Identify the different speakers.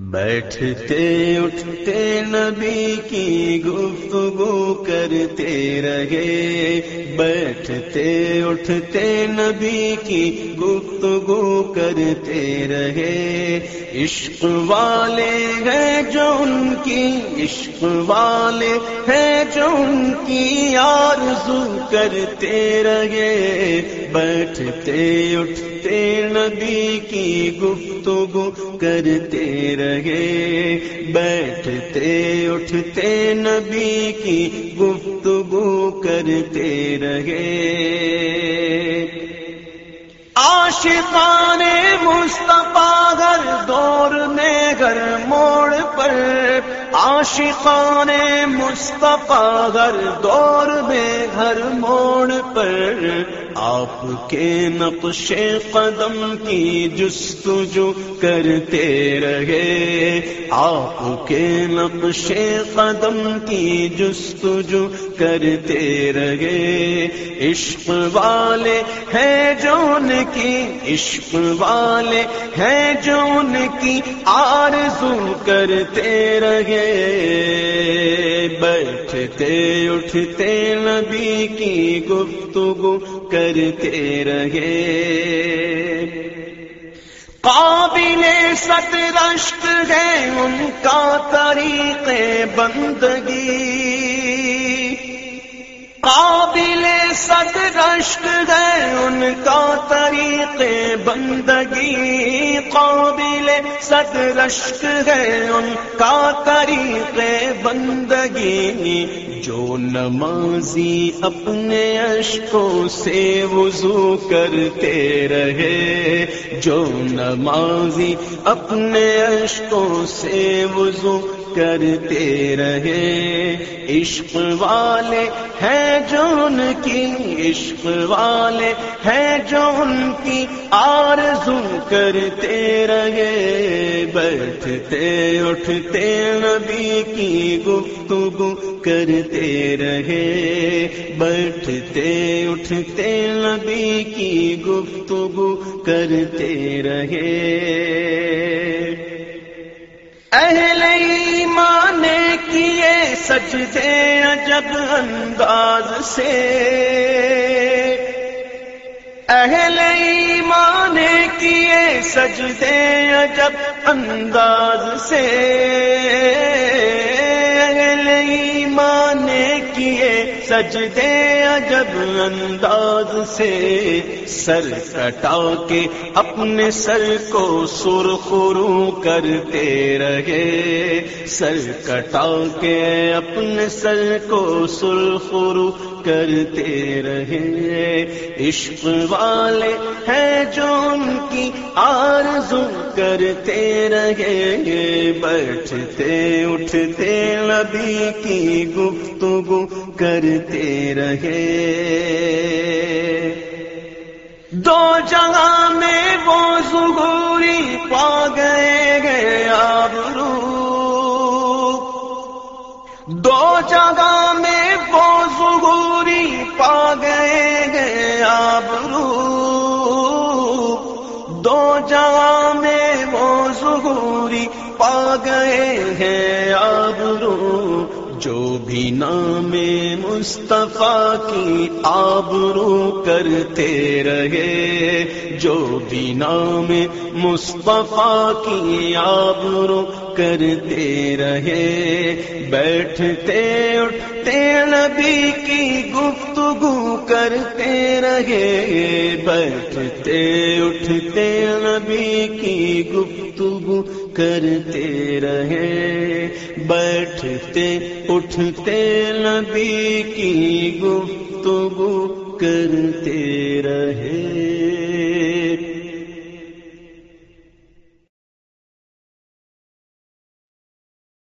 Speaker 1: بیٹھتے اٹھتے نبی کی گفتگو کرتے رہے۔ بیٹھتے اٹھتے نبی کی گفتگو کرتے رہے۔ عشق والے ہیں جو ان کی، عشق والے ہیں جو ان کی آرزو کرتے رہے۔ بیٹھتے اٹھتے نبی کی گفتگو کرتے رہے۔ بیٹھتے، اٹھتے، نبی کی گفتگو کرتے رہے۔ آشقان مصطفیٰ گھر دور میں گھر موڑ پر۔ آشقان مصطفیٰ گھر دور میں گھر موڑ پر۔ آپ کے نقش قدم کی جستجو کرتے رہے۔ آپ کے نقش قدم کی جستجو کرتے رہے۔ عشق والے ہیں جون کی، عشق والے ہیں جون کی آرزو کرتے رہے۔ بیٹھتے، اٹھتے نبی کی گفتگو کرتے رہے۔ قابل ست رشت ہے ان کا طریق بندگی۔ قابل ست رشت ہے ان کا طریق بندگی۔ قابل ست رشک ہے ان کا طریق بندگی جو نمازی اپنے اشکوں سے وضو کرتے رہے، جو نمازی اپنے اشکوں سے وضو کرتے رہے۔ عشق والے ہیں جو ان کی، عشق والے ہیں جو ان کی آرزو کرتے رہے، بیٹھتے، اٹھتے، نبی کی گفتگو کرتے رہے۔ بیٹھتے، اٹھتے، نبی کی گفتگو کرتے رہے۔ اہل ایمان کیے سجدے عجب انداز سے۔ اہل ایمان سجدے عجب انداز سے ایمان کیے سجدے عجب انداز سے سر کٹا کے اپنے سر کو سرخرو کرتے رہے سر کٹا کے اپنے سر کو سرخرو کرتے رہے۔ عشق والے ہیں جو ان کی آرزو کرتے رہے۔ بیٹھتے، اٹھتے، نبی کی گفتگو کرتے رہے۔ دو جگہ میں وہ ظہوری پا گئے گئے آبرو۔ دو جگہ میں وہ ظہوری پا گئے گئے آبرو۔ دو جہاں میں وہ ظہوری پا گئے ہیں آبرو۔ جو بھی نام مصطفیٰ کی آبرو کرتے رہے، جو بھی نام مصطفیٰ کی آبرو کرتے رہے۔ بیٹھتے، اٹھتے، نبی کی گفتگو کرتے رہے۔ بیٹھتے، اٹھتے، نبی کی گفتگو کرتے رہے بیٹھتے اٹھتے نبی کی گفتگو کرتے رہے۔